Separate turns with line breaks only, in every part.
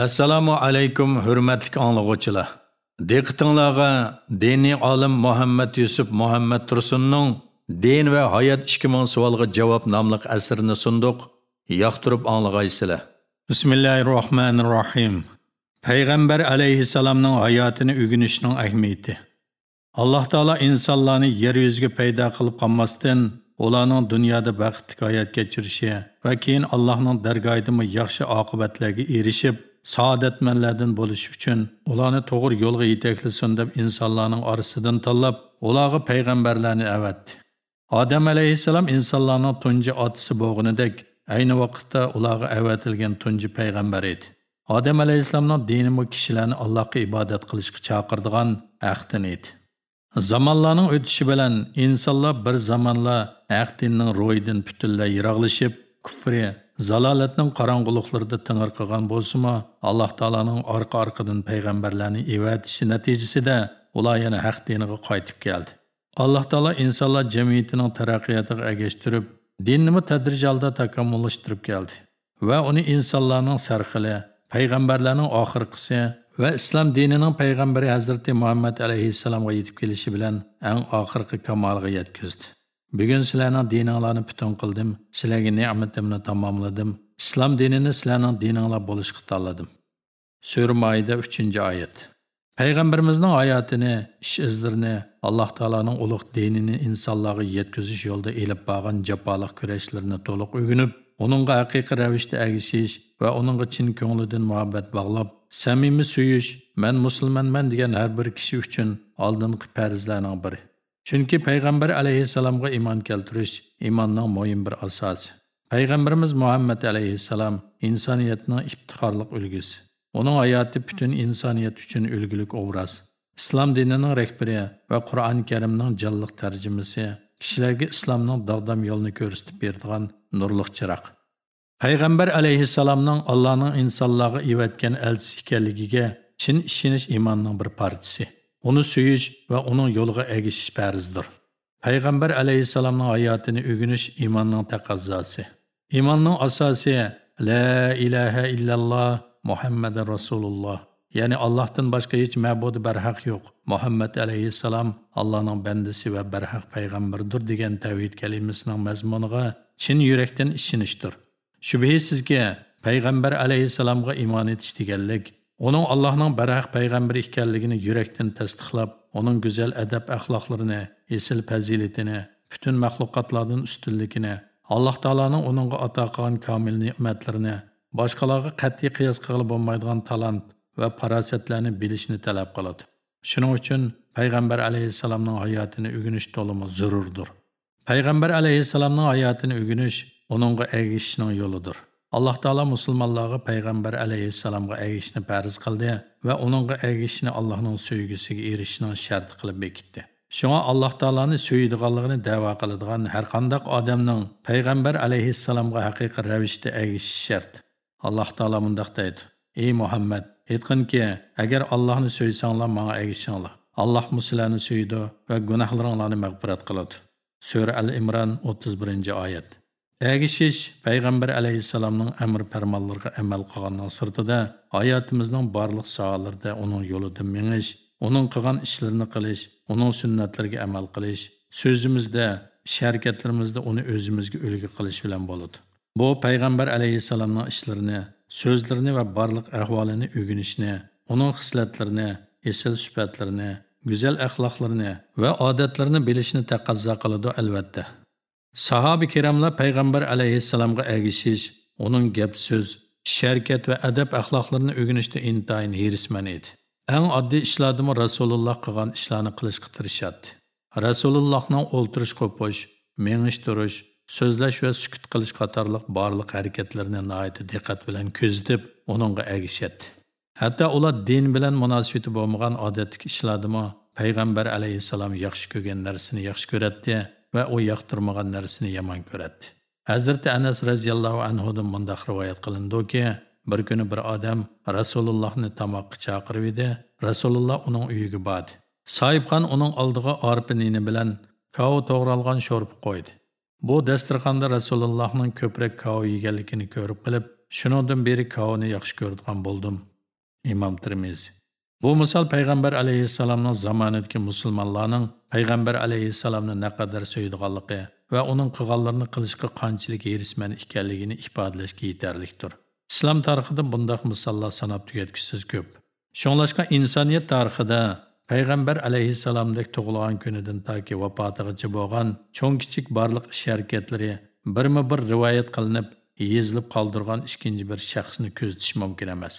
Assalomu alaykum hurmatli anglag'uvchilar. Diqqatingizga diniy olim Muhammad Yusuf Muhammad Tursunning Din va hayot 2000 savolga javob nomli asrini sunduq. Yoqtirib anglag'aysizlar. Bismillahirrohmanirrohim. Payg'ambar alayhissalomning hayotini o'rganishning ahamiyati. Alloh taolo insonlarni yer yuziga paydo qilib qolmasdan ularning dunyoda baxtli hayot kechirishi va keyin Allohning dargohida yaxshi oqibatlarga erishib saodatmanlardan bo'lish uchun ularni to'g'ri yo'lga yetaklasin deb insonlarning orasidan tanlab ularga payg'ambarlarni avatdi. Odam alayhissalom insonlarning tunji otasi bo'lganidek ayni vaqtda ularga avatilgan tunji payg'ambar edi. Odam alayhissalomning dini kishilarni allohga ibodat qilishga chaqirdigan ahdin edi. Zamonlarning o'tishi bilan insonlar bir zamonlar ahdinning dinning ro'yidan butunlay yiroqlashib kufri zalolatning qorong'uliqlarida tingir qilgan bo'lsimi alloh taoloning orqa orqadan payg'ambarlarni evatishi natijasida ular yana haq diniga qaytib keldi. Alloh taolo insonlar jamiyatining taraqqiyotiga agashtirib dinni tadrij takomillashtirib keldi va uni insonlarning sarxili payg'ambarlarning oxirgisi va islom dinining payg'ambari hazrati muhammad alayhissalomga yetib kelishi bilan eng oxirgi kamolga yetkazdi. Bugun sizlarning dininglarni butun qildim, sizlarga ne'matimni tamomladim. Islom dinini sizlarning dininglar bo'lishga tanladim. Sura Maida 3-oyat. Payg'ambarimizning hayotini, ish izlarini, Alloh taolaning ulug' dinini insonlarga yetkazish yo'lida elib borgan jafoliq kurashlarini to'liq o'rganib, uningga haqiqiy ravishda agishish va uningga chin ko'nglidan muhabbat bog'lab, samimiy suyish, men musulmonman degan har bir kishi uchun oldingi farzlarning biri. Chunki payg'ambar alayhissalomga iymon keltirish iymonning muhim bir asosi. Payg'ambarimiz Muhammad alayhissalom insoniyatning iftixorli ulgusi. Uning hayoti butun insoniyat uchun ulgulik obraz. Islom dinining rahbari va Qur'oni Karimning jonliq tarjimasi kishilarga islomning dog'dam yo'lini ko'rsatib beradigan nurliq chiroq. Payg'ambar alayhissalomning Allohning insonlarga evatgan elchisi ekanligiga chin ishonish iymonning bir parchasi. Uni suyish va uning yo'liga egishish farzdir. Payg'ambar alayhissalomning hayotini o'rganish iymonning taqozosi. Iymonning asosi la ilaha illalloh Muhammadur Rasululloh. Ya'ni Allohdan boshqa hech ma'bud barhaq yo'q. Muhammad alayhissalom Allohning bandasi va barhaq payg'ambardir degan tavhid kalimasining mazmuniga chin yurakdan ishonishdir. Shubhisizki, payg'ambar alayhissalomga iymon etish deganlik Оның Allah'ın bərəq peyğəmbər ikənligini yürekdən təsdiqlab, оның гүзел әдәп əxlaqlarını, esil fəzilətini, bütün məxluqatlardan üstünlükini, Allah Taala'nın onunğa ata qılğan kamil nemətlərini, başqalarına qəti qiyas qılıb olmaydigan talant və farasətlərini bilishni tələb qıldı. Şunun üçün Peyğəmbər əleyhissalamın həyatını öyrəniş tolumu zərurdur. Peyğəmbər əleyhissalamın həyatını öyrəniş onunğa əgişişinin yoludur. Allah Taala müsəlmanlara peyğəmbər əleyhissalamğa əyişni fərz qıldı və onunğa əyişni Allahın sevgisinə erişinin şərti qılıb bekitdi. Şuna Allah Taala'nı söyüdüğanlığını dəva qılıdığan hər qandaq adamın peyğəmbər əleyhissalamğa həqiqi rəvişdə əyiş şərt. Allah Taala mündəq deydi: "Ey Muhammed, etqin ki, əgər Allahını söysənlər mənə əyişinlər. Allah müsəlmanı söyüdü və günahlarınızı məğfirət qıladı." Sürə Əl-İmran 31-ayət. Әгішеш Әгішіш Пәйғамбар әмір пәрманларына әмәл қылганның сыртыда hayatımızның барлық сааларда оның yolida меңиш, оның qilgan ishlarini qilish, оның сүннәтлерге amal qilish, so'zimizda, ish оны uni o'zimizga ulgu qilish bilan bo'ladi. Bu payg'ambar alayhissalomning ishlarini, so'zlarini va barliq ahvolini o'rganishni, uning xislatlarini, esil sifatlarini, go'zal axloqlarini va bilişini bilishni qılıdı qiladi albatta. Sahabi kiramlar payg'ambar alayhissalomga ergishish, uning gap so'z, sharkat va adab axloqlarini o'rganishda intayin hirisman edi. Eng oddiy ishlardimi Rasululloh qilgan ishlarni qilishga tirishadi. Rasulullohning o'ltirish qo'pish, mengish turish, so'zlash va sukut qilish qatorliq barliq harakatlarini nihoyatda diqqat bilan ko'zitib, uningga ergishadi. Hatto ular din bilan munosabati bo'lmagan odatdagi ishlardimi payg'ambar alayhissalom yaxshi ko'rgan narsani yaxshi ko'radi va u yoqtirmagan narsani yomon ko'radi. Hazrati anas roziyallohu anhudan mundoq rivoyat qilindiki bir kuni bir odam rasulullohni tomoqqa chaqirib edi. Rasululloh uning uyiga bordi. Sohibxon uning oldiga orpa nini bilan kavo to'g'ralgan sho'rpa qo'ydi. Bu dasturxonda rasulullohning ko'proq kavo yeganligini ko'rib qilib shuningdan beri kavni yaxshi ko'radigan bo'ldim. Imom termiziy Bu misol payg'ambar alayhissalomning zamonidagi musulmonlarning payg'ambar alayhissalomni naqadar so'ydiganligi va uning qilganlarini qilishga qanchalik erisman ekanligini ifodalashga yetarlikdir. Islom tarixida bundak misollar sanab tugatgisiz ko'p. Shunglashqa insoniyat tarixida payg'ambar alayhissalomdek tug'ilgan kunidan toki vafotigacha bo'lgan cho'ng kichik barliq ish harakatlari birma bir rivoyat qilinib, yezilib qoldirgan ikkinchi bir shaxsni ko'zitish mumkin emas.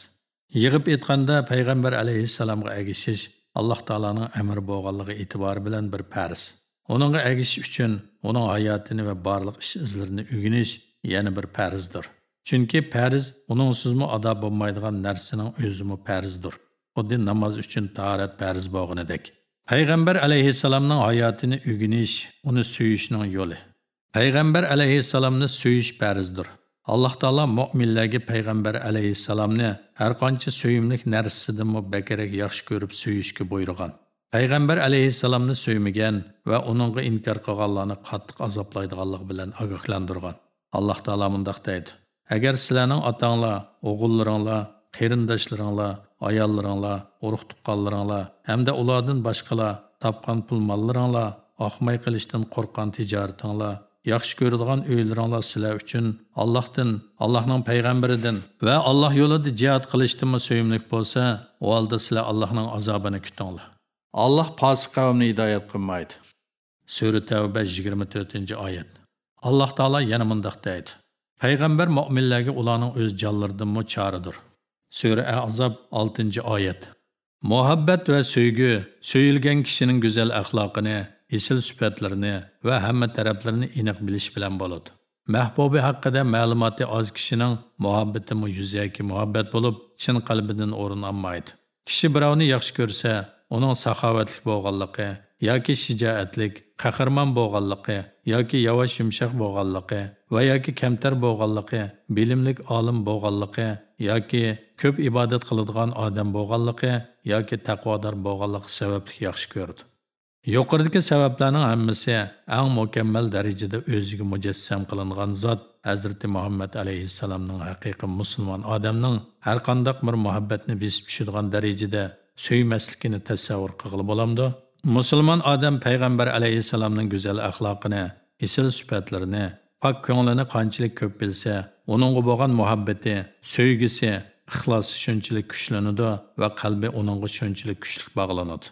Yığıb aytganda payg'ambar əleyhissalamğa əgişiş Alloh taolaning amri bo'lganligi e'tibori bilan bir farz. Uningga agishish uchun uning hayotini va barlıq ish izlarini o'rganish yana bir farzdir. Chunki farz uning sizmi ado bo'lmaydigan narsaning o'zimi farzdir. Xuddi namoz uchun tahorat farz bo'lganidek. Payg'ambar əleyhissalamın hayotini o'rganish, uni suyishning yo'li. Payg'ambar alayhissalomni suyish farzdir. Alloh taolo mo'minlarga payg'ambar alayhissalomni har qancha suyimlik narsasidanmi bakrak yaxshi ko'rib suyishga buyurgan. Payg'ambar alayhissalomni suymagan va uningga inkor qilganlarni qattiq azoblaydiganligi bilan ogohlantirgan. Alloh taolo mundoq deydi. Agar sizlarning otanglar o'g'illaringlar qarindoshlaringlar ayollaringlar urug' tuqqanlaringlar hamda ulardan boshqalar topgan pul mollaringlar oqmay qilishdan qo'rqqan tijoratinglar yaxşı görülən öyrənlər sizlər üçün Allahdan, Allahın peyğəmbərindən və Allah yolunda cihad qilishdim söyümlük bolsa, o halda sizlər Allahın azabını kütünlər. Allah fasıq qavmini hidayət qılmaydı. Sürə Təvbə 24-cü ayət. Allah Taala yana mındaq deydi. Peyğəmbər möminlərə onların öz canlarından mı çağrıdır. Sürə Əzab 6-cı ayət. Muhabbət və sevgi söyülən kişinin gözəl əxlaqını isil sifatlarini va hamma taraflarini aniq bilish bilan bo'ladi. Mahbubi haqida ma'lumoti oz kishining muhabbati yuzaki muhabbat bo'lib, chin qalbidan o'rin olmaydi. Kishi birovni yaxshi ko'rsa, uning saxovatli bo'lganligi yoki shijoatlik, qahramon bo'lganligi yoki yavash yumshoq bo'lganligi va yoki kamtar bo'lganligi, bilimlik olim bo'lganligi yoki ko'p ibodat qiladigan odam bo'lganligi yoki taqvodor bo'lganligi sababli yaxshi ko'rdi. Yuqoridagi sabablarning hammasi eng mukammal darajada o'ziga mujassam qilingan zot Hazrati Muhammad alayhissalomning haqiqiy musulmon odamning har qanday bir muhabbatni besib tushadigan darajada suymasligini tasavvur qilib bo'lamdi. Musulmon odam payg'ambar alayhissalomning go'zal axloqini, isil sifatlarini, pok ko'nglini qanchalik ko'p bilsa, uningga bo'lgan muhabbati, sevgisi, ixlosi shunchalik kuchlanadi va qalbi uningga shunchalik kuchli bog'lanadi.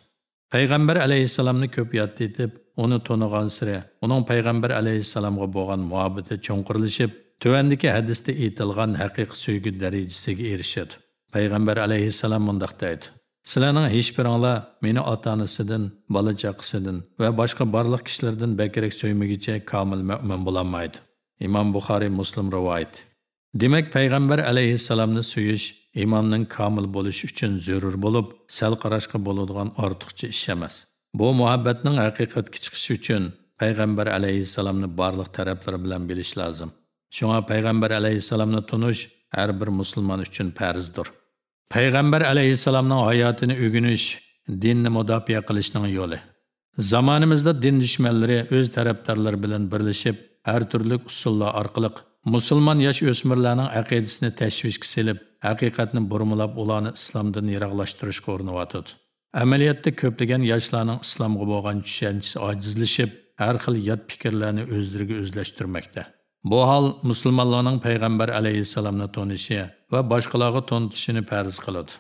Payg'ambar alayhissalomni ko'p yod etib uni to'nigan siri uning payg'ambar alayhissalomga bo'lgan muhabbati cho'nqirilishib tuvandagi hadisda aytilgan haqiqiy suygi darajasiga erishadi. Payg'ambar alayhissalom mundoq deydi. Sizlarning hech biringlar meni ota onasidan bola chaqasidan va boshqa barliq kishilardan bakrak so'ymagicha komil mo'min bo'lolmaydi imom buxoriy muslim rivoyat. Demak payg'ambar alayhissalomni suyish imonning komil bo'lishi uchun zarur bo'lib, sal qarashga bo'ladigan ortiqcha ish emas. Bu muhabbatning haqiqatga chiqishi uchun payg'ambar alayhissalomni barliq taraflari bilan bilish lozim. Shunga payg'ambar alayhissalomni tunish har bir musulmon uchun farzdir. Payg'ambar alayhissalomning hayotini o'rganish dinni mudofaa qilishning yo'li. Zamonimizda din dushmanlari o'z tarafdorlari bilan birlashib, har turli usullar orqali musulmon yosh o'smirlarning aqidasini tashvishga selib, haqiqatni burmilab ularni islomdan yiroqlashtirishga urinyotidi. Amaliyotda ko'plagan yoshlarning islomga bo'lgan tushanchisi ojizlashib, har xil yot fikrlarni o'zlariga o'zlashtirmoqda. Bu hol musulmonlarning payg'ambar alayhissalomni tonishi va boshqalarga tonitishini farz qiladi.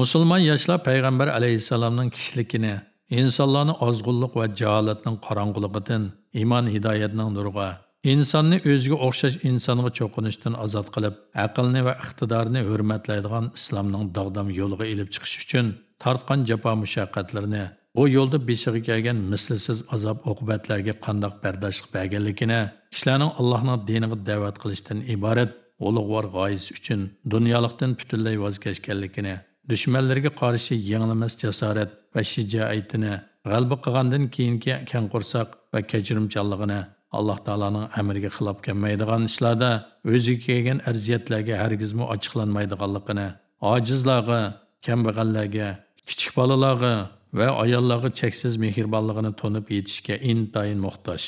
Musulmon yoshlar payg'ambar alayhissalomning kishiligini, insonlarni ozg'unlik va jaholatning qorong'uligidan iymon hidoyatning nuriga insonni o'ziga o'xshash insonga cho'qinishdan ozod qilib aqlni va iqtidorni hurmatlaydigan islomning dog'dam yo'liga ilib chiqish uchun tortgan jafo mushaqqatlarni bu yo'lda beshig'i kelgan mislsiz azob oqibatlarga qandoq bardoshlik berganligini kishilarning allohning diniga da'vat qilishdan iborat ulug'vor g'oyasi uchun dunyolikdan butunlay voz kechganligini dushmanlarga qarshi yanglimas jasorat va shijoatini g'alba qilgandan keyingi kang qo'rsoq va kechirimchanligini alloh taoloning amriga xilof kelmaydigan ishlarda o'ziga kelgan arziyatlarga hargizmi ochiqlanmaydiganligini ojizlarga kambag'allarga kichik bolalarga va ayollarga cheksiz mehribonligini to'nib yetishga intayin muhtoj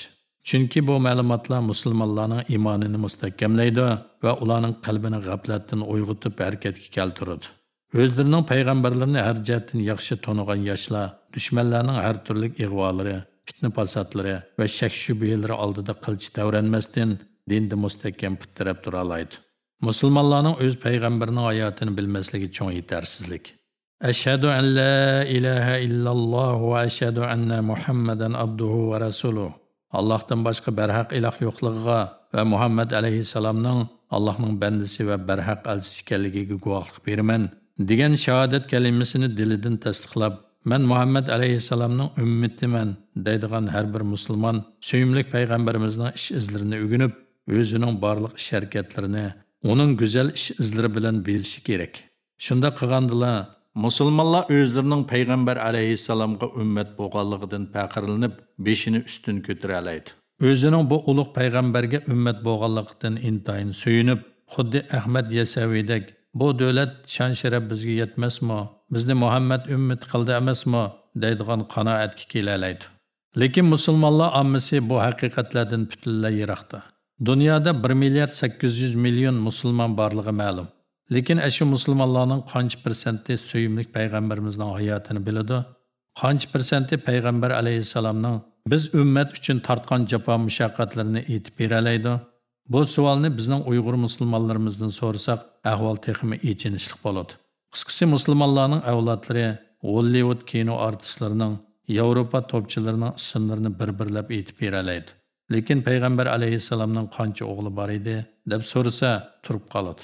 Chunki bu ma'lumotlar musulmonlarning iymonini mustahkamlaydi va ularning qalbini g'aflatdan uyg'otib harakatga keltiradi. O'zlarining payg'ambarlarini har jihatdan yaxshi tonigan yoshlar dushmanlarning har turli ig'volari, fitna fasadlari va shak shubhalari oldida qilch davranmasdan dinda mustahkam putirab tura oladi. Musulmonlarning o'z payg'ambarining hayotini bilmasligi cho'ng yetarsizlik. Ashhadu an la ilaha illalloh va ashhadu anna Muhammadan abduhu va rasuluhu. Allohdan boshqa barhaq iloh yo'qligiga va Muhammad alayhissalomning Allohning bandasi va barhaq elchisi ekanligiga guvohlik beraman degan shahodat kalimasini dilidan tasdiqlab man Muhammad alayhissalomning ummatiman deydigan har bir musulmon сөйімлік payg'ambarimizning ish izlarini o'ginib o'zining барлық іш әрекетлеріне uning go'zal ish izlari bilan bezishi kerak shunda qilgandilar musulmonlar o'zlarining payg'ambar алейхиссаламға ummat bo'lganligidan faqirlanib beshini ustun ko'tara oladi o'zining bu ulug' payg'ambarga ummat bo'lganligidan intayin сөйініп, xuddi ahmad Ясавидек bu davlat shon sharaf bizga yetmasmi bizni muhammad ummat qildi emasmi deydigan qanoatga kelalaydi lekin musulmonlar ommasi bu haqiqatlardan butunlay yiroqda. Dunyoda 1 milliard 800 million musulmon borligi ma'lum. Lekin ashu musulmonlarning qancha persenti suyimli payg'ambarimizning hayotini biladi? Qancha persenti payg'ambar alayhissalomning biz ummat uchun tortgan jafo mushaqqatlarini aytib beralaydi? Bu savolni bizning Uyg'ur musulmonlarimizdan so'rasak, ahvol texmi echinishli bo'ladi. Qisqasi musulmonlarning avlodlari Hollywood kino artistlarining Yevropa topchilarining ismlarini bir-birlab aytib beralaydi. Lekin payg'ambar alayhisalomning qancha o'g'li bor edi deb so'rasa, turib qoladi.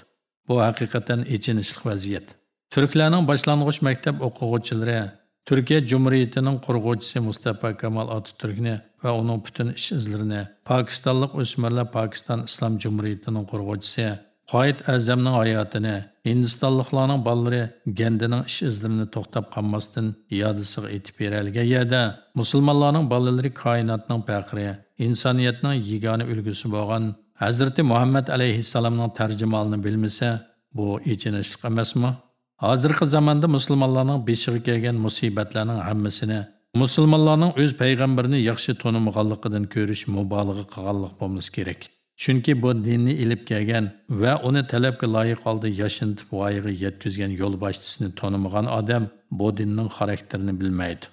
Bu haqiqatan echinishli vaziyat. Turklarning boshlang'ich maktab o'quvchilari Turkiya Jumhuriyatining qurg'uvchisi Mustafa Kemal Atatürk'ni va uning butun ish izlarini Pokistonlik o'smirlar Pokiston Islom Cumhuriyeti'ning qurg'uvchisi Qoid Azamning hayotini, Hindistonliklarning bolalari Gandining ish izlarini to'xtab qolmasdan yodisiga aytib beralgan yerda musulmonlarning bolalari koinotning faqri, insoniyatning yagona ulgusi bo'lgan Hazrati Muhammad alayhissalomning tarjimonini bilmasa, bu echinishli emasmi? Hozirgi zamonda musulmonlarning beshiga kelgan musibatlarning hammasini musulmonlarning o'z payg'ambarini yaxshi tonimaganligidan ko'rish mubolag'a qilganlik bo'lmas kerak. Chunki bu dinni ilib kelgan va uni talabga loyiq holda yashintib voyaga yetkazgan yo'lboshchisini tonimagan odam bu dinning xarakterini bilmaydi.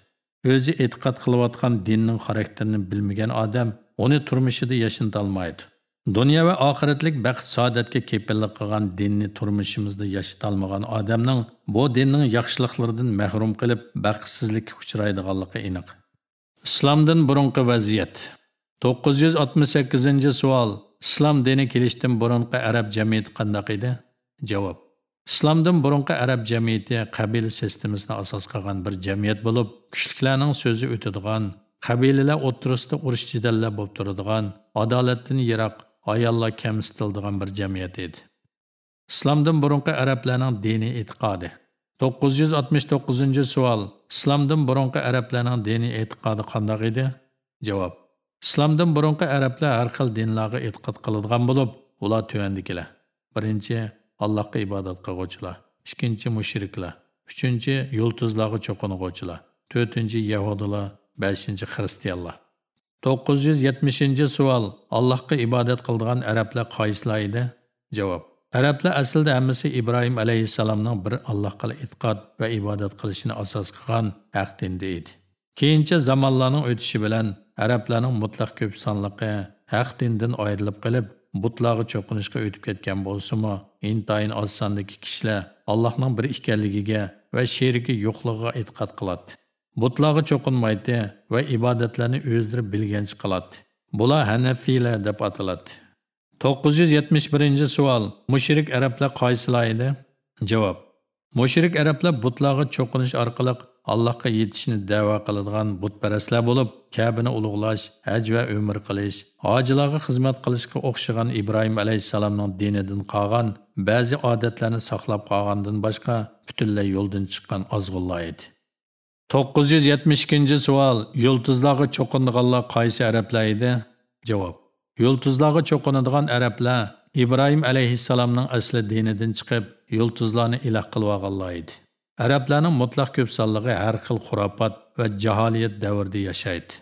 O'zi e'tiqod qilayotgan dinning xarakterini bilmagan odam uni turmushida yashinta olmaydi. Dünya va oxiratlik baxt saodatga kepillik qilgan dinni turmushimizda yashitolmagan odamning bu dinning yaxshiliklaridan mahrum qilib baxtsizlikka uchraydiganligi aniq. Islomdan burunqi vaziyat 968 savol. Islom dini kelishdan burunqi arab jamiyati qanday edi? Javob. Islomdan burunqi arab jamiyati qabil sistemasini asos qilgan bir jamiyat bo'lib, kuchliklarning so'zi o'tadigan, qabilalar o'ttirisida urush jidallar bo'lib turadigan, adolatdan yiroq ayollar kamsitildigan bir jamiyat edi. Islomdan burunqi arablarning diniy e'tiqodi. 969 savol. Islomdan burunqi arablarning diniy e'tiqodi qanday edi? Javob. Islomdan burunqi arablar har xil dinlarga e'tiqod qiladigan bo'lib, ular tuvandikilar. Birinchi Allohga ibodat qilguvchilar, ikkinchi mushriklar, uchinchi yulduzlarga cho'qinuvchilar, to'rtinchi yahudilar, beshinchi xristianlar. 970 savol. Allohga ibodat qiladigan arablar qaysilar edi? Javob. Arablar aslida hammasi Ibrohim alayhissalomning bir Allohga e'tiqod va ibodat qilishini asos qilgan haq dindi edi. Keyincha zamonlarning o'tishi bilan arablarning mutlaq ko'p sonligi haq dindan ayrilib qilib, butlarga cho'qinishga o'tib ketgan bo'lsa-mu, intayin oz sondagi kishilar Allohning bir ekanligiga va sherigi yo'qligiga e'tiqod qiladi. Butlarga cho'qinmaydi va ibodatlarni o'zlari bilgancha qiladi. Bular Hanafiylar deb ataladi. 971 savol. Mushrik arablar qaysilar edi? Javob. Mushrik arablar butlarga cho'qinish orqali Allohga yetishni da'vo qiladigan butparastlar bo'lib, Ka'bani ulug'lash, haj va umr qilish, hojilarga xizmat qilishga o'xshagan Ibrohim alayhisalomning dinidan qolgan ba'zi odatlarni saqlab qolgandan boshqa butunlay yo'ldan chiqqan ozg'unlar edi. 972 savol. Yulduzlarga cho'qinadiganlar qaysi arablar edi? Javob. Yulduzlarga cho'qinadigan arablar İbrahim alayhissalomning asli dinidan chiqib, yulduzlarni iloh qilib olganlar edi. Arablarning mutlaq ko'p sonligi har xil xurofat va jaholiyat davrida yashaydi.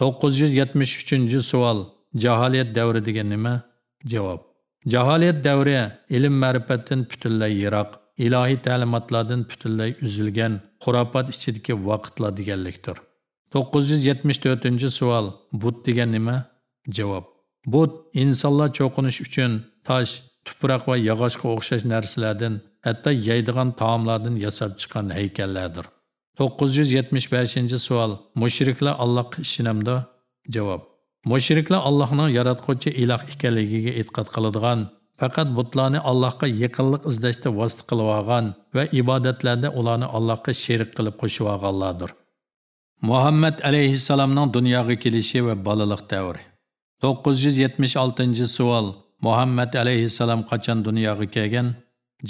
973 savol. Jaholiyat davri degan nima? Javob. Jaholiyat davri ilm ma'rifatdan butunlay yiroq, ilohiy ta'limotlardan butunlay uzilgan, xurofot ichidagi vaqtlar deganlikdir. 974 savol. But degan nima? Javob. But insonlar cho'qinish uchun tosh, tuproq va yog'ochga o'xshash narsalardan, hatto yeydigan taomlardan yasab chiqqan haykallardir. 975 savol. Mushriklar Allohga ishonamdi? Javob. Mushriklar Allohning yaratuvchi iloh ekanligiga e'tiqod qiladigan, faqat butlarni Allohga yaqinlik izlashda vosita qilib olgan va ibodatlarda ularni Allohga sherik qilib qo'shib olganlardir. Muhammad alayhissalomning dunyoga kelishi va bolalik davri. 976 savol. Muhammad alayhissalom qachon dunyoga kelgan?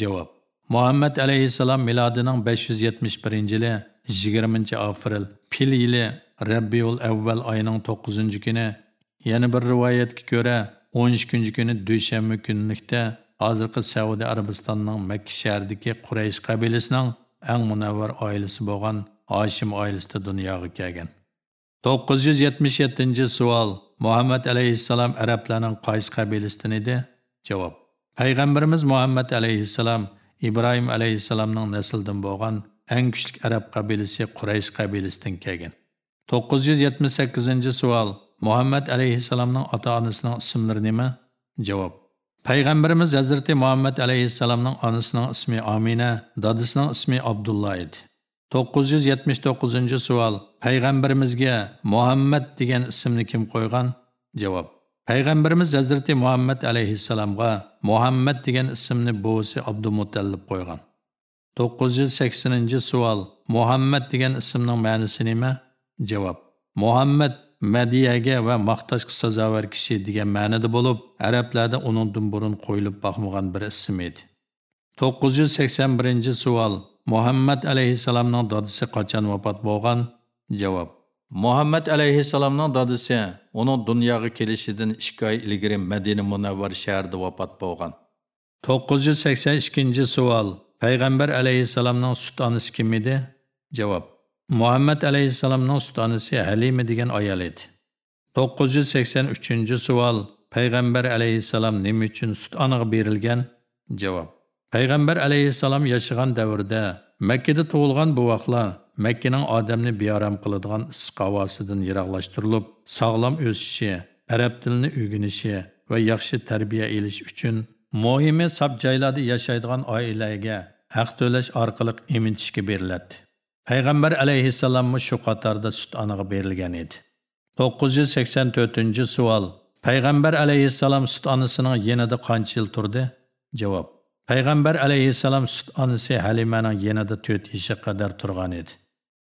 Javob. Muhammad alayhissalom milodining 571-yili 20 aprel fil yili Rabbiyul Avval oyining 9 kuni, yana bir rivoyatga ko'ra 13 kunji kuni dushanba kunlikda hozirgi Saudiya Arabistonining Makka shahridagi Quraysh qabilasining eng munavvar oilasi bo'lgan Hashim oilasida dunyoga kelgan. 977 savol. Muhammad aleyhisselam arablarning qaysi qabilasidan edi? Javob. Payg'ambarimiz Muhammad aleyhisselam İbrahim aleyhisselamın naslidan bo'lgan eng kuchli arab qabilasi Quraysh qabilasidan kelgan. 978 savol. Muhammad alayhissalomning ota-onasining ismlari nima? Javob. Payg'ambarimiz Hazrati Muhammad alayhissalomning onasining ismi Amina, dadasining ismi Abdullah edi. 979 savol. Payg'ambarimizga Muhammad degan ismni kim qo'ygan? Javob. Payg'ambarimiz Hazrati Muhammad alayhissalomga Muhammad degan ismni buvisi Abdumutallib qo'ygan. 980 savol. Muhammad degan ismning ma'nosi nima? Javob. Muhammad Madiyaga va maqtashga sazovar kishi degan ma'noda bo'lib, arablarda uningdan burun qo'yilib boqmagan bir ism edi. 981 savol. Muhammad alayhissalomning dodisi qachon vafot bo'lgan? Javob. Muhammad alayhissalomning dodisi uning dunyoga kelishidan ikki oy ilgari Madina Munavvar shahrida vafot bo'lgan. 982 savol. Payg'ambar alayhissalomning sut onasi kim edi? Javob. Muhammad alayhissalomning ustonisi Halima degan ayol edi. 983 savol. Payg'ambar alayhissalom nima uchun sut onaga berilgan? Javob. Payg'ambar alayhissalom yashagan davrda Makkada tug'ilgan bu vaqtlar Makkaning odamni biyoram qiladigan issiq havosidan yiroqlashtirilib, sog'lom o'sishi, arab tilini o'rganishi va yaxshi tarbiya elish uchun muhimi sab joylarda yashaydigan oilaga haq to'lash orqali emintishga beriladi. Payg'ambar alayhissalommi shu Katar'da sut anığı berilgan edi. 984 savol. Payg'ambar aleyhisselam sut onasining yenide qancha yil turdi? Javob. Payg'ambar aleyhisselam sut onasi Halimaning yenide 4 işe qadar turgan edi.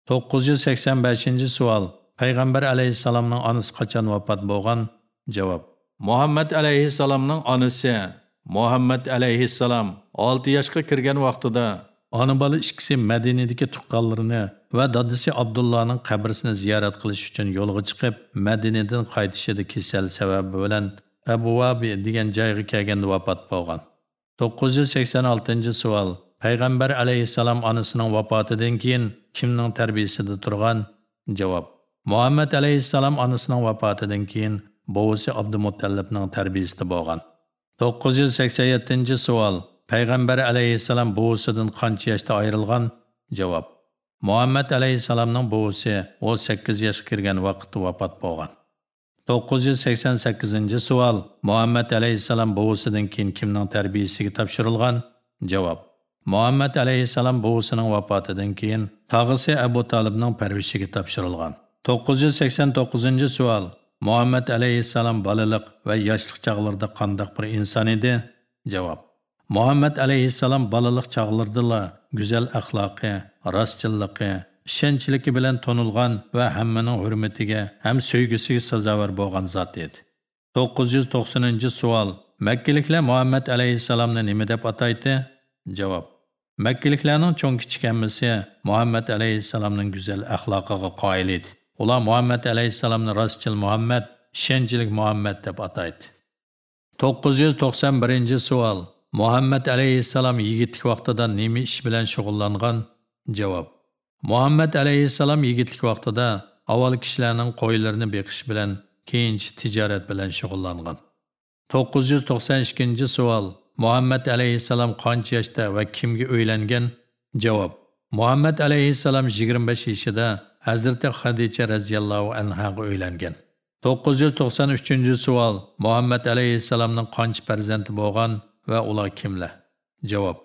985 savol. Payg'ambar alayhissalomning onasi qachon vafot bo'lgan? Javob. Muhammad alayhissalomning onasi Muhammad aleyhisselam 6 yoshga kirgan vaqtida ona bola ikkisi Madinadagi tuqqanlarini va dadasi Abdullohning qabrisini ziyorat qilish uchun yo'lga chiqib, Madinadan qaytishida kasal sababi bilan Abu Vabi degan joyga kelganda vafot bo'lgan. 986 savol. Payg'ambar alayhissalom onasining vafotidan keyin kimning tarbiyasida turgan? Javob. Muhammad alayhissalom onasining vafotidan keyin bovisi Abdumutallibning tarbiyasida bo'lgan. 987 savol. Payg'ambar alayhissalom buvisidan qancha yoshda ayrilgan? Javob. Muhammad alayhissalomning buvisi 18 yoshga kirgan vaqtda vafot bo'lgan. 988 savol. Muhammad alayhissalom buvisidan keyin kimning tarbiyasiga topshirilgan? Javob. Muhammad alayhissalom buvisining vafotidan keyin tog'isi Abu Talibning parvishiga topshirilgan. 989 savol. Muhammad alayhissalom bolalik va yoshlik chog'larida qanday bir inson edi? Javob. Muhammad alayhissalom bolalik chog'lardala go'zal axloqi, rostchilligi, ishonchligi bilan tonilgan va hammaning hurmatiga ham so'ygisiga sazovor bo'lgan zot edi. 990 savol. Makkaliklar Muhammad alayhissalomni nima deb ataydi? Javob. Makkaliklarning cho'ng kichik hammasi Muhammad alayhissalomning go'zal axloqiga qoyil edi. Ular Muhammad alayhissalomni rostchil Muhammad, ishonchlik Muhammad deb ataydi. 991 savol. Muhammad alayhissalom yigitlik vaqtida nima ish bilan shug'ullangan? Javob. Muhammad alayhissalom yigitlik vaqtida avval kishilarning qo'ylarini beqish bilan keyinchi tijorat bilan shug'ullangan. 992 savol. Muhammad alayhissalom qancha yoshda va kimga uylangan? Javob. Muhammad alayhissalom 25 yoshida hazrati hadicha roziyallohu anhaga uylangan. 993 savol. Muhammad alayhissalomning qancha farzandi bo'lgan? Va ular kimlar? Javob.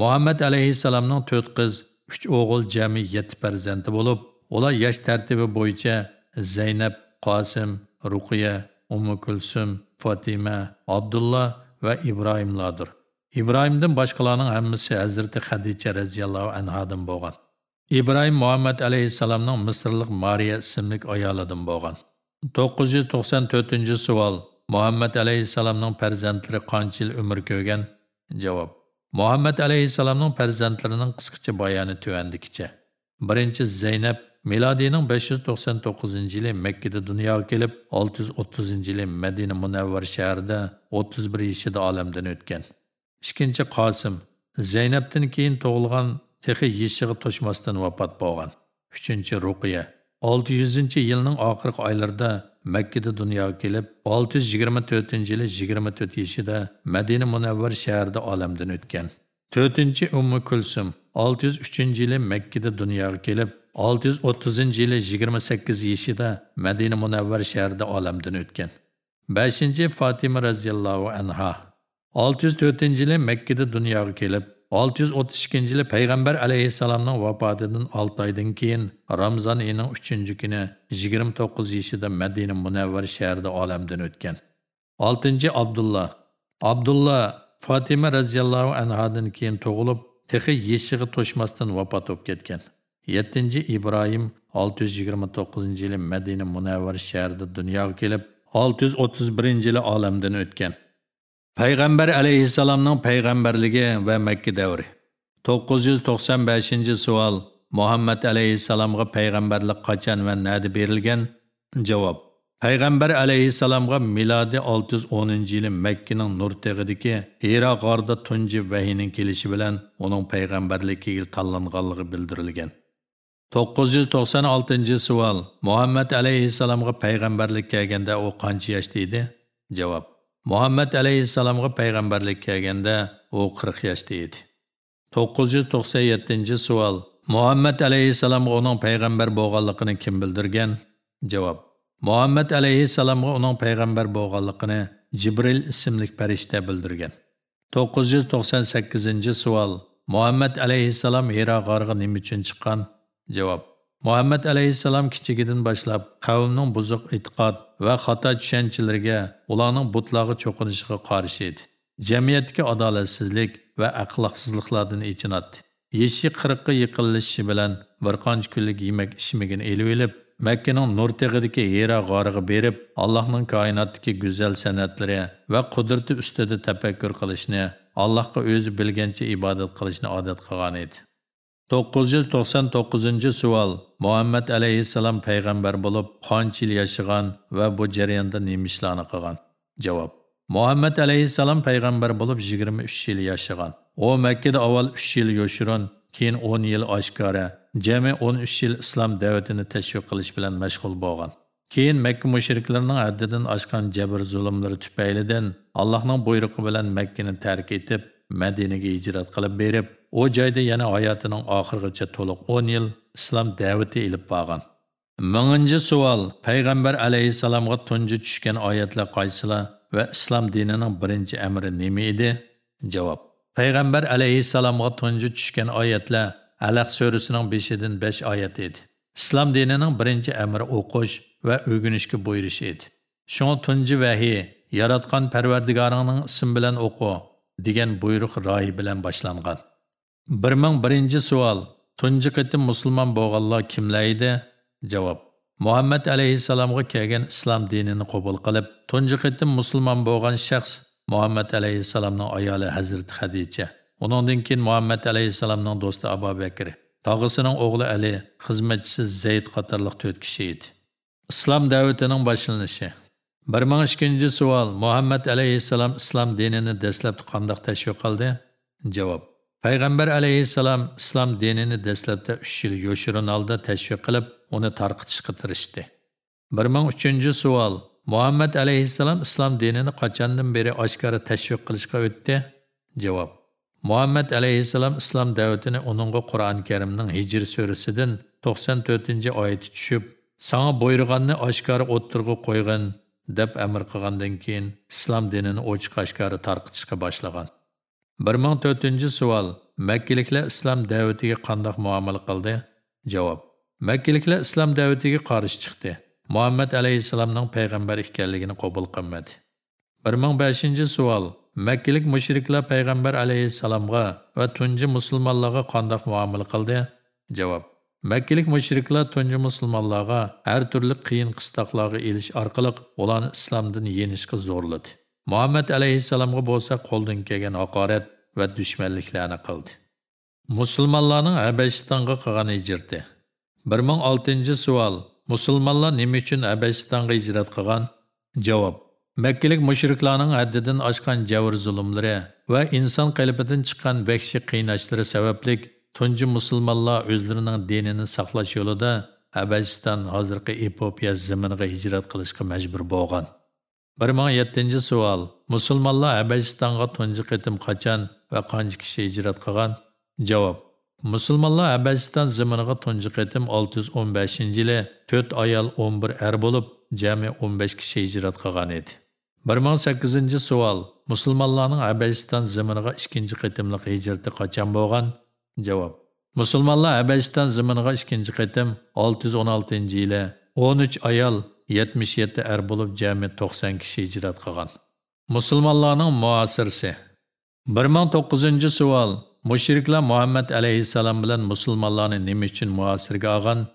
Muhammad alayhissalomning to'rt qiz uch o'g'il jami yetti farzandi bo'lib ular yosh tartibi bo'yicha zaynab qosim ruqiya ummu kulsum fotima abdulla va ibrohimlardir. Ibrohimdan boshqalarning hammasi hazrati hadicha roziyallohu anhodan bo'lgan. Ibrohim muhammad alayhissalomning misrlik mariya ismli ayolidan bo'lgan. 994 Muhammed muhammad alayhissalomning farzandlari qancha yil umr ko'rgan? Javob. Muhammad alayhissalomning farzandlarining qisqacha bayoni tuvandikicha. Birinchi zaynab milodiyning 599 yili makkada dunyoga kelib 630 yili madina munavvar shahrida 31 yoshida olamdan o'tgan. Ikkinchi qosim zaynabdan keyin tug'ilgan texi yeshig'i to'shmasdan vafot bo'lgan. Uchinchi ruqiya 600 yilning oxirgi oylarida Мәккеде dunyoga kelib, 624 yili 24 yoshida Madina Munavvar shahrida olamdan o'tgan. 4-chi Ummu Kulsum 603 yili Makkada dunyoga kelib, 630 yili 28 yoshida Madina Munavvar shahrida olamdan o'tgan. 5-chi Fatima radhiyallohu anha 604 yili Makkada dunyoga kelib, 632 yili payg'ambar alayhissalomning vafotidan 6 oydan keyin Ramazon oyining 3 kuni 29 yoshida Madina Munavvar shahrida olamdan o'tgan. 6 abdulla abdulla Fatima radhiyallohu anhadan keyin tug'ilib, texi yeshig'i to'shmasdan vafot bo'lib ketgan. 7 ibrohim 629 yili Madina Munavvar shahrida dunyoga kelib, 631 yili olamdan o'tgan. Payg'ambar alayhissalomning payg'ambarligi va makka davri 995 savol muhammad alayhissalomga payg'ambarlik qachon va nada berilgan? Javob. Payg'ambar alayhissalomga milodi 610 yili makkaning nur teg'idagi ero g'orda tunji vahiyning kelishi bilan uning payg'ambarligiga tanlanganligi bildirilgan. 996 savol muhammad alayhissalomga payg'ambarlik kelganda u qancha yoshda edi? Javob. Muhammad alayhissalomga payg'ambarlik kelganda u 40 yoshda edi. 997 savol. Muhammad alayhissalomga uning payg'ambar bo'lganligini kim bildirgan? Javob. Muhammad alayhissalomga uning payg'ambar bo'lganligini jibril ismli farishta bildirgan. 998 savol. Muhammad alayhissalom hiro g'origa nima uchun chiqqan? Javob. Muhammad alayhissalom kichigidan boshlab qavmning buzuq e'tiqod va xato tushanchalariga ularning butlarga cho'qinishiga qarshi edi. Jamiyatga adolatsizlik va axloqsizliklardan echinatdi yeshi qirqqa yiqilishi bilan bir qancha kunlik yemak ichmagini elib elib makkaning nur teg'idagi hera g'origa berib allohning koinotdagi go'zal san'atlari va qudrati ustida tafakkur qilishni allohga o'zi bilgancha ibodat qilishni odat qilgan edi. 999 savol muhammad alayhissalom payg'ambar bo'lib qancha yil yashagan va bu jarayonda nima ishlarni qilgan? Javob. Muhammad alayhissalom payg'ambar bo'lib 23 yil yashagan. U makkada avval 3 yil yoshiron, keyin 10 yil oshkora jami 13 yil islom da'vatini tashviq qilish bilan mashg'ul bo'lgan. Keyin makka mushriklarining haddidan oshgan jabr zulmlari tufaylidan allohning buyrug'i bilan makkani tark etib madinaga hijrat qilib berib u joyda yana hayotining oxirigacha to'liq 10 yil islom da'vati ilib borgan. Minginchi savol payg'ambar alayhissalomga tunji tushgan oyatlar qaysilar va islom dinining birinchi amri nima edi? Javob payg'ambar alayhissalomga tunji tushgan oyatlar alaq surasining 5dan 5 oyat edi. Islom dinining birinchi amri o'qish va o'rganishga buyurish edi. Shunga tunji vahiy yaratgan parvardigoringning ismi bilan o'qi degan buyruq royi bilan boshlangan. Bir ming birinchi savol. Tunji qitim musulmon bo'lganlar kimlar edi? Javob. Muhammad alayhissalomga kelgan islom dinini qabul qilib tunji qitim musulmon bo'lgan shaxs muhammad alayhissalomning ayoli hazrati hadicha uningdan keyin muhammad alayhissalomning do'sti abu bakr tog'isining o'g'li ali xizmatchisi zayd qatorliq to'rt kishi edi. Islom davlatining boshlanishi. Bir ming ikkinchi savol. Muhammad alayhissalom islom dinini dastlab qandoq tashviq qildi? Javob. Payg'ambar alayhissalom islom dinini dastlabda uch yil yoshirin holda tashviq qilib uni tarqitishga tirishdi. 1003 savol. Muhammad alayhissalom islom dinini qachondan beri oshkora tashviq qilishga o'tdi? Javob. Muhammad alayhissalom islom da'vatini uningga Qur'on Karimning Hijr surasidan 94-oyati tushib, "Sanga buyurganni oshkora o'ttirg'i qo'yg'in deb amr qilgandan keyin islom dinini ochiq oshkora tarqitishga boshlagan. 1004-savol. Makkaliklar islom da'vatiga qanday muomala qildi? Javob. Makkaliklar islom da'vatiga qarshi chiqdi. Muhammad alayhisolamning payg'ambar ekanligini qabul qilmadi. 1005-savol. Мәккелік mushriklar payg'ambar alayhisolamga va tunji musulmonlarga qanday muomala qildi? Javob: Мәккелік mushriklar tunji musulmonlarga har turli qiyin qistoqlarga elish orqali ularni islomdan yenishga zo'rladi. Muhammad alayhissalomga bo'lsa qo'ldan kelgan haqorat va dushmanliklarni qildi. Musulmonlarning Habashistonga qilgan hijrati 1006 savol. Musulmonlar nima uchun Habashistonga hijrat qilgan? Javob: makkalik mushriklarning haddidan oshgan javr zulmlari va inson qalbidan chiqqan vahshiy qiynashlari sabablik tunji musulmonlar o'zlarining dinini saqlash yo'lida Habasiston hozirgi Epopiya zaminiga hijrat qilishga majbur bo'lgan. 1007 savol. Musulmonlar Habasistonga tunji qitim qachon va qancha kishi hijrat qilgan? Javob. Musulmonlar Habasiston zaminiga tunji qitim 615-yili 4 ayol 11 er bo'lib, jami 15 kishi hijrat qilgan edi. 1008 savol. Musulmonlarning Habasiston zaminiga ikkinchi qitimliq hijrati qachon bo'lgan? Javob. Musulmonlar Habasiston zaminiga ikkinchi qitim 616-yili 13 ayol 77 er bo'lib jami 90 kishi hijrat qilgan. Musulmonlarning muasirsi 1009 savol. Mushriklar Muhammad alayhisalom bilan musulmonlarni nima uchun muasirga olgan?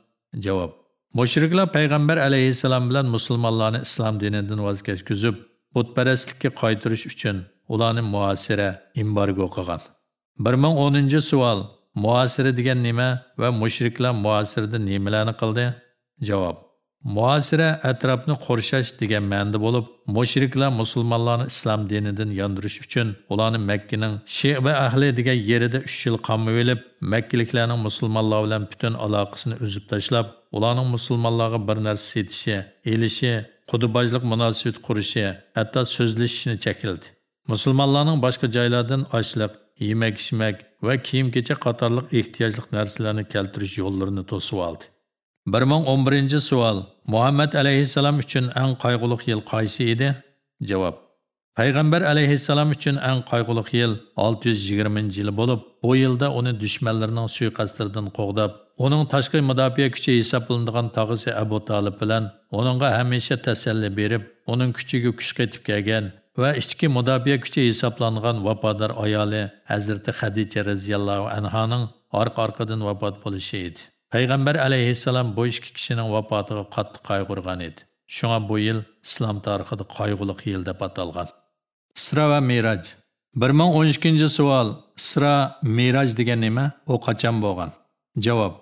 Javob. Mushriklar payg'ambar alayhisalom bilan musulmonlarni islom dinidan voz kechgizib, butparastlikka qaytarish uchun ularni muasira embargo qilgan 1010 savol muasira degan nima va mushriklar muasirda nimalarni qildi javob muasira atrofni qo'rshash degan ma'noda bo'lib mushriklar musulmonlarni islom dinidan yondirish uchun ularni makkaning shi va ahli degan yerida 3 yil qamib olib makkaliklarning musulmonlar bilan butun aloqasini uzib tashlab ularning musulmonlarga bir narsa setishi elishi qudubajlik munosabat qurishi, hatto so'zlashishni chekildi. Musulmonlarning boshqa joylardan ochliq, yemak-ichmak va kiyim-kecha qatorliq ehtiyojli narsalarni keltirish yo'llarini to'sib oldi. 1011 savol. Muhammad alayhissalom uchun eng qayg'uliq yil qaysi edi? Javob. Payg'ambar alayhissalom uchun eng qayg'uliq yil 620 yil bo'lib, bu yilda uni dushmanlarning suiqastlaridan qo'g'dab, uning tashqi mudofaa kuchi hisoblanadigan tog'isi Abu Talib bilan uningga hamisha tasalli berib, uning kuchiga kuch qetib kelgan va ichki mudofaa kuchi hisoblangan vafodor ayoli Hazrati Xadija radhiyallohu anhaning orqa-orqadan vafot bo'lishi edi. Payg'ambar alayhissalom bu ikki kishining vafotiga qattiq qayg'urgan edi. Shunga bu yil islom tarixida qayg'uli yil deb atalgan. Isra va Miraj 1012 savol. Isra Miraj degan nima? U qachon bo'lgan? Javob.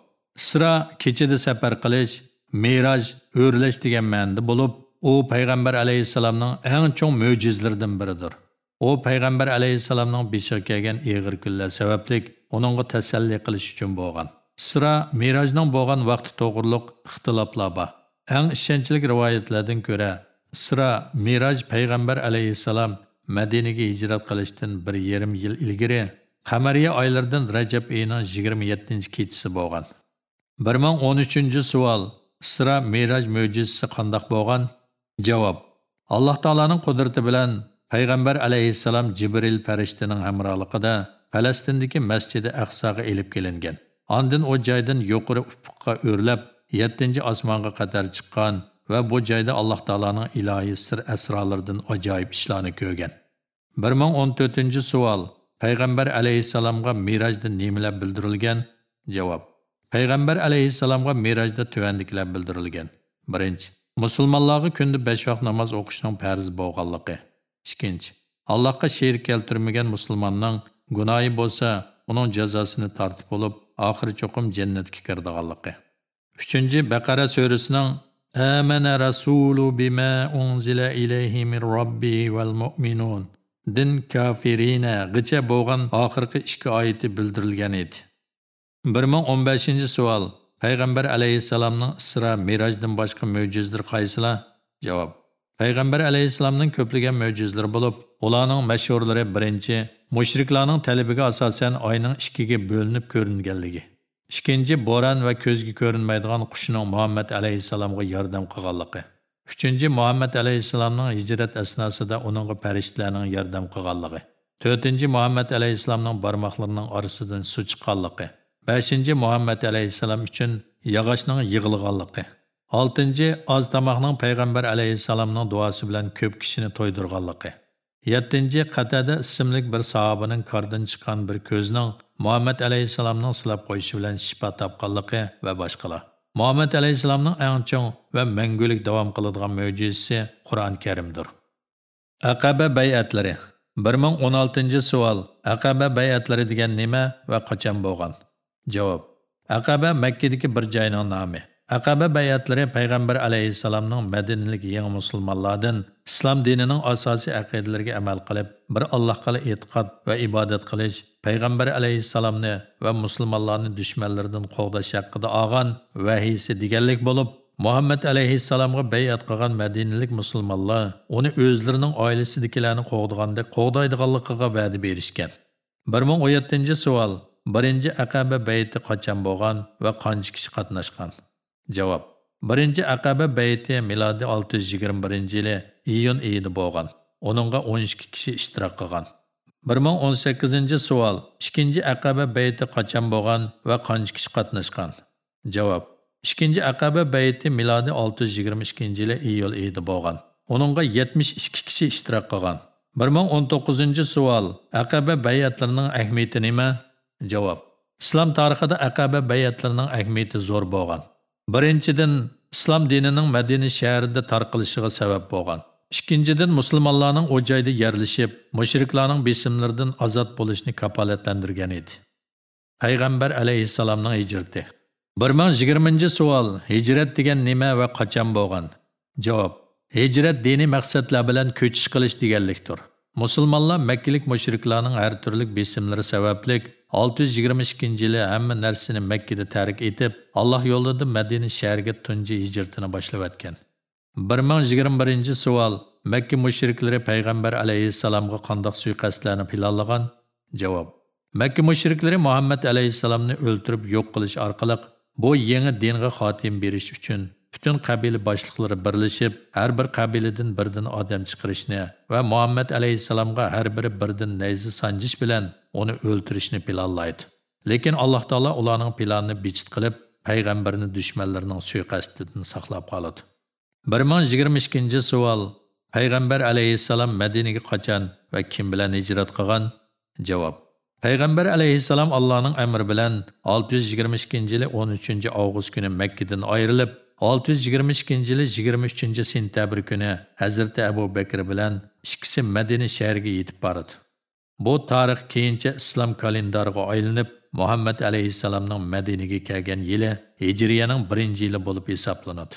Isra kechada safar qilish, Miraj o'rlash degan ma'noda bo'lib, u payg'ambar alayhissalomning eng chong mo'jizlaridan biridir. U payg'ambar alayhissalomning beshiga kelgan eg'ir kunlar sababli uningga tasalli qilish uchun bo'lgan. Isra Mirajning bo'lgan vaqti to'g'riliq ixtiloflar bor. Eng ishonchli rivoyatlardan ko'ra, Isra Miraj payg'ambar alayhissalom Madinaga hijrat qilishdan bir yarim yil ilgari Qamariya oylaridan Rajab oyining 27-kechasi bo'lgan. 1013 savol. Isra Miraj mo'jizasi qandoq bo'lgan? Javob. Alloh taolaning qudrati bilan payg'ambar alayhissalom Jibril farishtaning hamrohligida Falastindagi Masjidi Aqsoga elib kelingan. Ondan o joydan yuqori ufqqa o'rlab 7 osmonga qadar chiqqan va bu joyda Alloh taolaning ilohiy sir asrolaridan ajoyib ishlarni ko'rgan. 1014 savol. Payg'ambar alayhissalomga Mirajda nimalar bildirilgan? Javob. Payg'ambar alayhissalomga Mirajda tuvandikilar bildirilgan. 1. Musulmonlarga kunda 5 vaqt namoz o'qishning farz bo'lganligi. 2. Allohga sherik keltirmagan musulmonning gunohi bo'lsa, uning jazosini tortib bo'lib oxiri cho'qim jannatga kirdiganligi. 3. Baqara surasining Amana rasulu bima unzila ilayhi min robbi val mu'minun din kafirina g'icha bo'lgan oxirgi ikki oyati bildirilgan edi. 1015 savol. payg'ambar alayhissalomning isro merojdan boshqa mo'jizalari qaysilar javob payg'ambar alayhissalomning ko'plagan mo'jizlari bo'lib ularning mashhurlari birinchi mushriklarning talabiga asosan oyning ikkiga bo'linib ko'ringanligi ikkinchi bo'ron va ko'zga ko'rinmaydigan qushning muhammad alayhissalomga yordam qilganligi. Uchinchi muhammad alayhissalomning hijrat asnosida uningga farishtalarning yordam qilganligi. To'rtinchi muhammad alayhissalomning barmoqlarining orasidan suv chiqqanligi. Beshinchi muhammad alayhissalom uchun yog'ochning yig'ilganligi. Oltinchi oz tomoqning payg'ambar alayhissalomning duosi bilan ko'p kishini to'ydirganligi. Yettinchi qatada ismlik bir sahobaning kardan chiqqan bir közünün muhammad alayhissalomning silab qo'yishi bilan şifa topganligi va boshqalar. Muhammad alayhissalomning eng chong va mangulik davom qiladigan mo'jizasi qur'oni karimdir. Aqaba bayatlari. 1016 savol. Aqaba bayatlari degan nima va qachon bo'lgan? Javob. Aqaba makkadagi bir joyning nomi. Aqaba bayatlari payg'ambar alayhissalomning madinalik yangi musulmonlardan islom dinining asosiy aqidalariga amal qilib, bir Allohga e'tiqod va ibodat qilish, payg'ambar alayhissalomni va musulmonlarni dushmanlaridan qo'g'dash haqida olgan vahiysi deganlik bo'lib, Muhammad alayhissalomga bayat qilgan madinalik musulmonlar uni o'zlarining oilasidagilarni qo'g'daganda qo'g'daydiganligiga va'da berishgan. 1017-savol. Birinchi Aqaba bayti qachon bo'lgan va qancha kishi qatnashgan? Javob. Birinchi Aqaba bayti milodiy 621 yili iyun oyida bo'lgan. uningga 12 kishi ishtirok qilgan. 1018 savol. Ikkinchi Aqaba bayti qachon bo'lgan va qancha kishi qatnashgan? Javob. Ikkinchi Aqaba bayti milodi 622 yili iyul oyida bo'lgan. uningga 72 kishi ishtirok qilgan. 1019 savol. Aqaba bayatlarining ahamiyati nima? Javob. Islom tarixida Aqaba bayatlarining ahamiyati zo'r bo'lgan. Birinchidan, islom dinining Madina shahrida tarqilishiga sabab bo'lgan. Ikkinchidan, musulmonlarning u joyda yerlashib, mushriklarning besimlaridan ozod bo'lishni kafolatlantirgan edi. Payg'ambar alayhissalomning hijrati. 1020-savol. Hijrat degan nima va qachon bo'lgan? Javob. Hijrat diniy maqsadlar bilan ko'chish qilish deganlikdir. Musulmonlar Makkalik mushriklarning har turli besimlari sababli 622 yili hamma narsani Makkada tark etib, Alloh yo'lida Madina shahriga tunji hijratini boshlab o'tgan. 1021-savol. Makka mushriklari payg'ambar alayhisalomga qandoq suiqasdlarni planlagan? Javob. Makka mushriklari Muhammad alayhisalomni o'ldirib yo'q qilish orqali bu yangi dinga xotim berish uchun butun qabila boshliqlari birlashib, har bir qabiladan birdan odam chiqarishni va Muhammad alayhisalomga har biri birdan nayzi sanjish bilan uni o'ldirishni planlaydi. Lekin Alloh taolo ularning planini bichit qilib, payg'ambarni dushmanlarining suiqasdidan saqlab qoladi. 1022-savol. Payg'ambar alayhissalom Madinaga qachon va kim bilan hijrat qilgan? Javob. Payg'ambar alayhissalom Allohning amri bilan 622 yili 13 avgust kuni makkadan ayrilib, 622 yili 23 sentabr kuni Hazrati Abu Bakr bilan ikkisi Madina shahriga yetib boradi. Bu tarix keyincha islom kalendariga aylanib, Muhammad alayhissalomning Madinaga kelgan yili Hijriyaning 1-yili bo'lib hisoblanadi.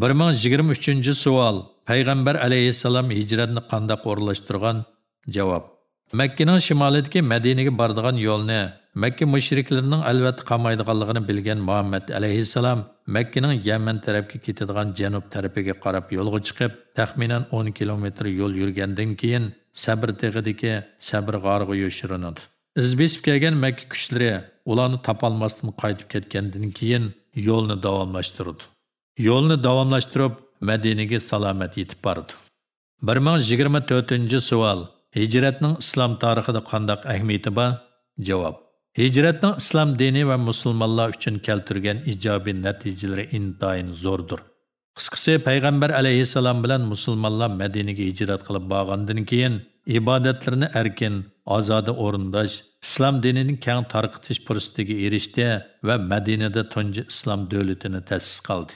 1023-savol. Payg'ambar alayhissalom hijratni qanday o'rlashtirgan? Javob. Makkaning shimolidagi Madinaga boradigan yo'lni Makka mushriklarning albatta qamaydiganligini bilgan Muhammad alayhissalom Makkaning Yaman tarafga ketadigan janub tarafiga qarab yo'lga chiqib, taxminan 10 kilometr yo'l yurgandan keyin Sabr teg'idagi Sabr g'origa yo'shirinadi. Izbesib kelgan Makka kuchlari ularni topolmasdan qaytib ketgandan keyin yo'lni davomlashtirdi. Yo'lni davomlashtirib Madinaga salomat yetib bordi. 1024-savol Hijratning islom tarixida qanday ahamiyati bor? Javob. Hijratning islom dini va musulmonlar uchun keltirgan ijobiy natijalari intayin zo'rdir. Qisqasi payg'ambar alayhissalom bilan musulmonlar Madinaga hijrat qilib borgandan keyin ibodatlarini erkin, ozoda o'rindash, islom dinini keng tarqitish fursatiga erishdi va Madinada tunji islom davlatini ta'sis qildi.